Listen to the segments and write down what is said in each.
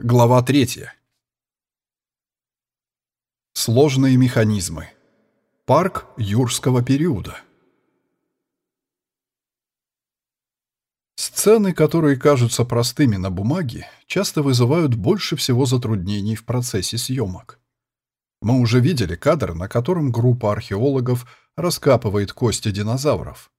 Глава 3. Сложные механизмы. Парк юрского периода. Сцены, которые кажутся простыми на бумаге, часто вызывают больше всего затруднений в процессе съемок. Мы уже видели кадр, на котором группа археологов раскапывает кости динозавров.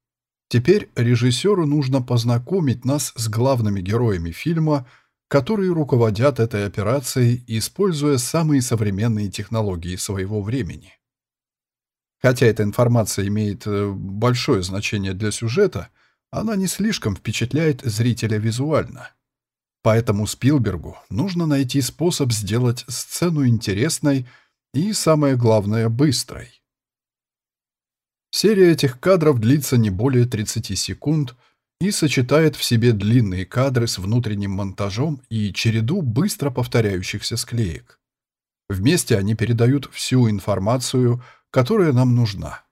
Теперь режиссеру нужно познакомить нас с главными героями фильма – которые руководят этой операцией, используя самые современные технологии своего времени. Хотя эта информация имеет э, большое значение для сюжета, она не слишком впечатляет зрителя визуально. Поэтому Спилбергу нужно найти способ сделать сцену интересной и, самое главное, быстрой. Серия этих кадров длится не более 30 секунд – и сочетает в себе длинные кадры с внутренним монтажом и череду быстро повторяющихся склеек. Вместе они передают всю информацию, которая нам нужна.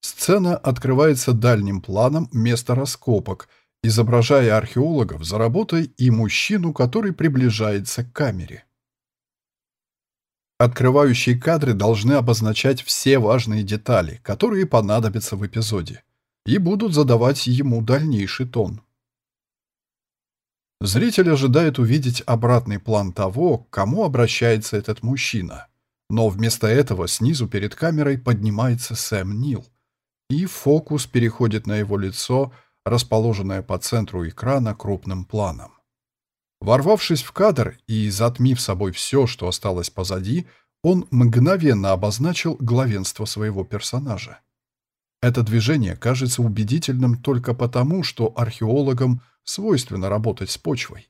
Сцена открывается дальним планом места раскопок, изображая археологов за работой и мужчину, который приближается к камере. Открывающие кадры должны обозначать все важные детали, которые понадобятся в эпизоде и будут задавать ему дальнейший тон. Зритель ожидает увидеть обратный план того, к кому обращается этот мужчина. Но вместо этого снизу перед камерой поднимается Сэм Нил, и фокус переходит на его лицо, расположенное по центру экрана крупным планом. Ворвавшись в кадр и затмив собой все, что осталось позади, он мгновенно обозначил главенство своего персонажа. Это движение кажется убедительным только потому, что археологам свойственно работать с почвой.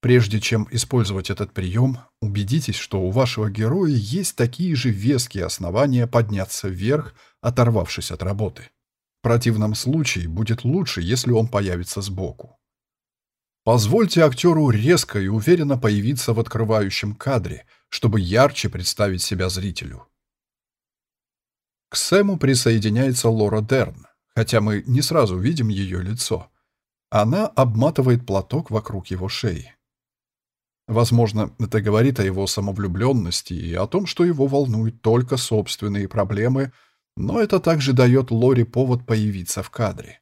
Прежде чем использовать этот прием, убедитесь, что у вашего героя есть такие же веские основания подняться вверх, оторвавшись от работы. В противном случае будет лучше, если он появится сбоку. Позвольте актеру резко и уверенно появиться в открывающем кадре, чтобы ярче представить себя зрителю. К Сэму присоединяется Лора Дерн, хотя мы не сразу видим ее лицо. Она обматывает платок вокруг его шеи. Возможно, это говорит о его самовлюбленности и о том, что его волнуют только собственные проблемы, но это также дает Лори повод появиться в кадре.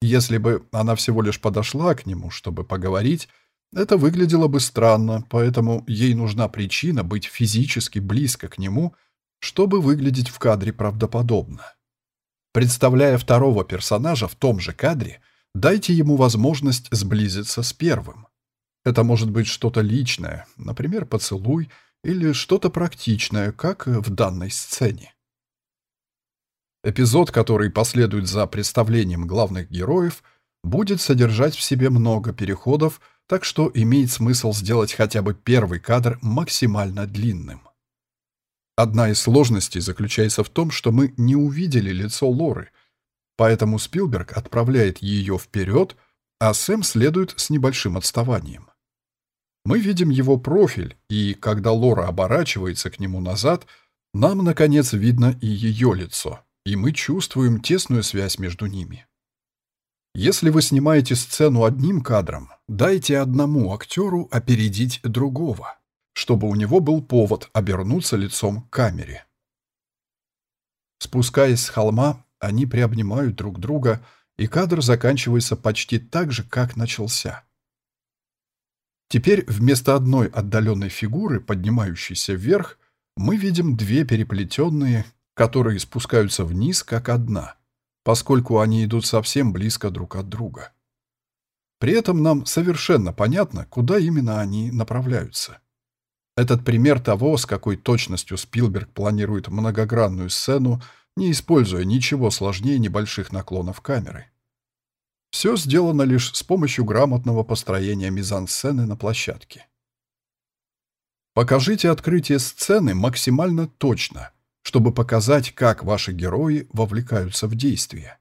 Если бы она всего лишь подошла к нему, чтобы поговорить, это выглядело бы странно, поэтому ей нужна причина быть физически близко к нему – чтобы выглядеть в кадре правдоподобно. Представляя второго персонажа в том же кадре, дайте ему возможность сблизиться с первым. Это может быть что-то личное, например, поцелуй, или что-то практичное, как в данной сцене. Эпизод, который последует за представлением главных героев, будет содержать в себе много переходов, так что имеет смысл сделать хотя бы первый кадр максимально длинным. Одна из сложностей заключается в том, что мы не увидели лицо Лоры, поэтому Спилберг отправляет ее вперед, а Сэм следует с небольшим отставанием. Мы видим его профиль, и когда Лора оборачивается к нему назад, нам, наконец, видно и ее лицо, и мы чувствуем тесную связь между ними. Если вы снимаете сцену одним кадром, дайте одному актеру опередить другого чтобы у него был повод обернуться лицом к камере. Спускаясь с холма, они приобнимают друг друга, и кадр заканчивается почти так же, как начался. Теперь вместо одной отдаленной фигуры, поднимающейся вверх, мы видим две переплетенные, которые спускаются вниз, как одна, поскольку они идут совсем близко друг от друга. При этом нам совершенно понятно, куда именно они направляются. Этот пример того, с какой точностью Спилберг планирует многогранную сцену, не используя ничего сложнее небольших наклонов камеры. Все сделано лишь с помощью грамотного построения мизансцены на площадке. Покажите открытие сцены максимально точно, чтобы показать, как ваши герои вовлекаются в действие.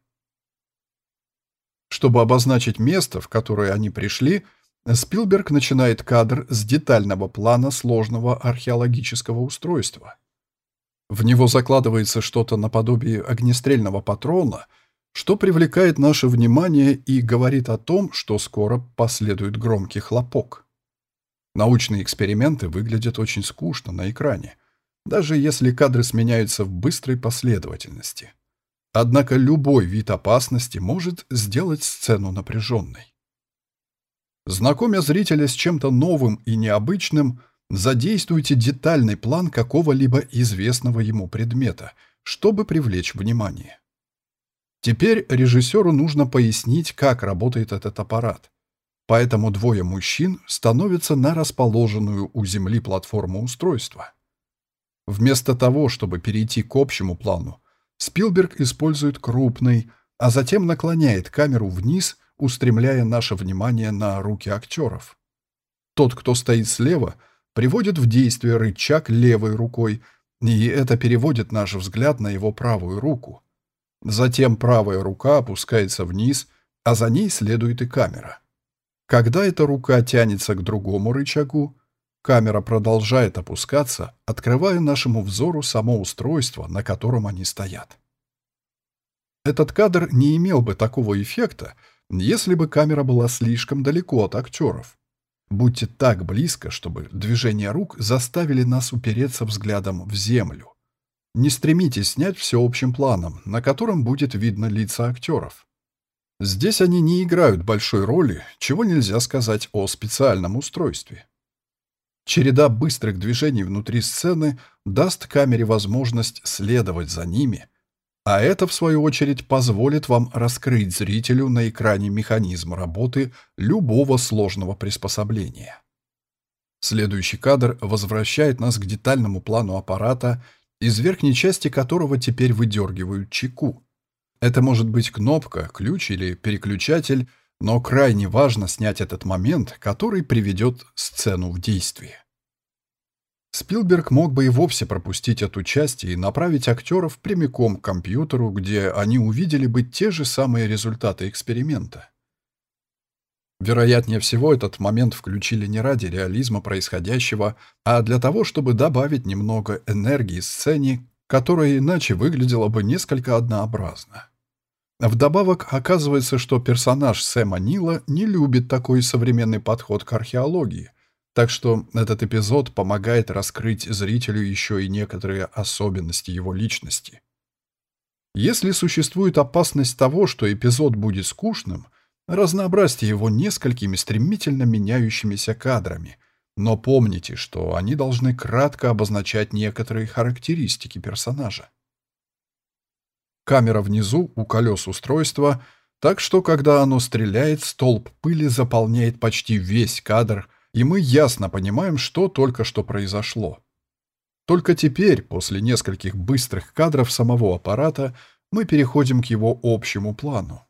Чтобы обозначить место, в которое они пришли, Спилберг начинает кадр с детального плана сложного археологического устройства. В него закладывается что-то наподобие огнестрельного патрона, что привлекает наше внимание и говорит о том, что скоро последует громкий хлопок. Научные эксперименты выглядят очень скучно на экране, даже если кадры сменяются в быстрой последовательности. Однако любой вид опасности может сделать сцену напряженной. Знакомя зрителя с чем-то новым и необычным, задействуйте детальный план какого-либо известного ему предмета, чтобы привлечь внимание. Теперь режиссеру нужно пояснить, как работает этот аппарат. Поэтому двое мужчин становятся на расположенную у земли платформу устройства. Вместо того, чтобы перейти к общему плану, Спилберг использует крупный, а затем наклоняет камеру вниз, устремляя наше внимание на руки актеров. Тот, кто стоит слева, приводит в действие рычаг левой рукой, и это переводит наш взгляд на его правую руку. Затем правая рука опускается вниз, а за ней следует и камера. Когда эта рука тянется к другому рычагу, камера продолжает опускаться, открывая нашему взору само устройство, на котором они стоят. Этот кадр не имел бы такого эффекта, если бы камера была слишком далеко от актеров. Будьте так близко, чтобы движения рук заставили нас упереться взглядом в землю. Не стремитесь снять все общим планом, на котором будет видно лица актеров. Здесь они не играют большой роли, чего нельзя сказать о специальном устройстве. Череда быстрых движений внутри сцены даст камере возможность следовать за ними, а это, в свою очередь, позволит вам раскрыть зрителю на экране механизм работы любого сложного приспособления. Следующий кадр возвращает нас к детальному плану аппарата, из верхней части которого теперь выдергивают чеку. Это может быть кнопка, ключ или переключатель, но крайне важно снять этот момент, который приведет сцену в действие. Спилберг мог бы и вовсе пропустить эту часть и направить актеров прямиком к компьютеру, где они увидели бы те же самые результаты эксперимента. Вероятнее всего, этот момент включили не ради реализма происходящего, а для того, чтобы добавить немного энергии сцене, которая иначе выглядела бы несколько однообразно. Вдобавок, оказывается, что персонаж Сэма Нила не любит такой современный подход к археологии, так что этот эпизод помогает раскрыть зрителю еще и некоторые особенности его личности. Если существует опасность того, что эпизод будет скучным, разнообразьте его несколькими стремительно меняющимися кадрами, но помните, что они должны кратко обозначать некоторые характеристики персонажа. Камера внизу, у колес устройства, так что, когда оно стреляет, столб пыли заполняет почти весь кадр, и мы ясно понимаем, что только что произошло. Только теперь, после нескольких быстрых кадров самого аппарата, мы переходим к его общему плану.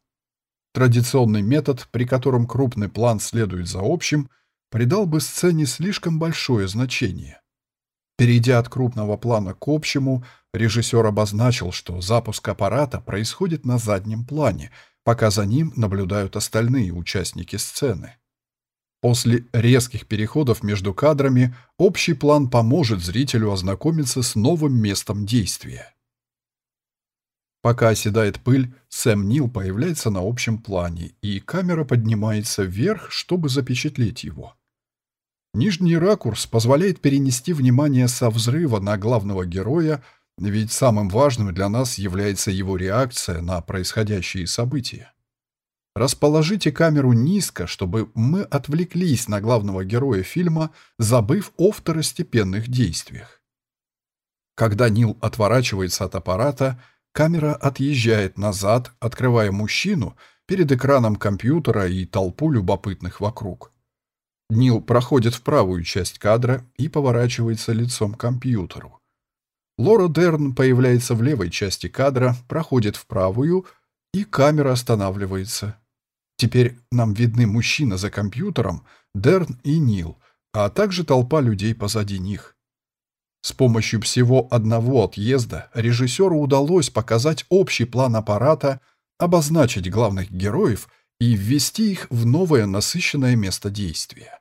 Традиционный метод, при котором крупный план следует за общим, придал бы сцене слишком большое значение. Перейдя от крупного плана к общему, режиссер обозначил, что запуск аппарата происходит на заднем плане, пока за ним наблюдают остальные участники сцены. После резких переходов между кадрами общий план поможет зрителю ознакомиться с новым местом действия. Пока оседает пыль, Сэм Нил появляется на общем плане, и камера поднимается вверх, чтобы запечатлеть его. Нижний ракурс позволяет перенести внимание со взрыва на главного героя, ведь самым важным для нас является его реакция на происходящие события. Расположите камеру низко, чтобы мы отвлеклись на главного героя фильма, забыв о второстепенных действиях. Когда Нил отворачивается от аппарата, камера отъезжает назад, открывая мужчину перед экраном компьютера и толпу любопытных вокруг. Нил проходит в правую часть кадра и поворачивается лицом к компьютеру. Лора Дерн появляется в левой части кадра, проходит в правую, и камера останавливается. Теперь нам видны мужчина за компьютером, Дерн и Нил, а также толпа людей позади них. С помощью всего одного отъезда режиссеру удалось показать общий план аппарата, обозначить главных героев — и ввести их в новое насыщенное место действия.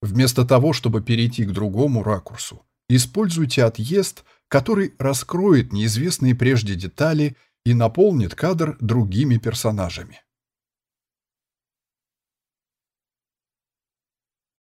Вместо того, чтобы перейти к другому ракурсу, используйте отъезд, который раскроет неизвестные прежде детали и наполнит кадр другими персонажами.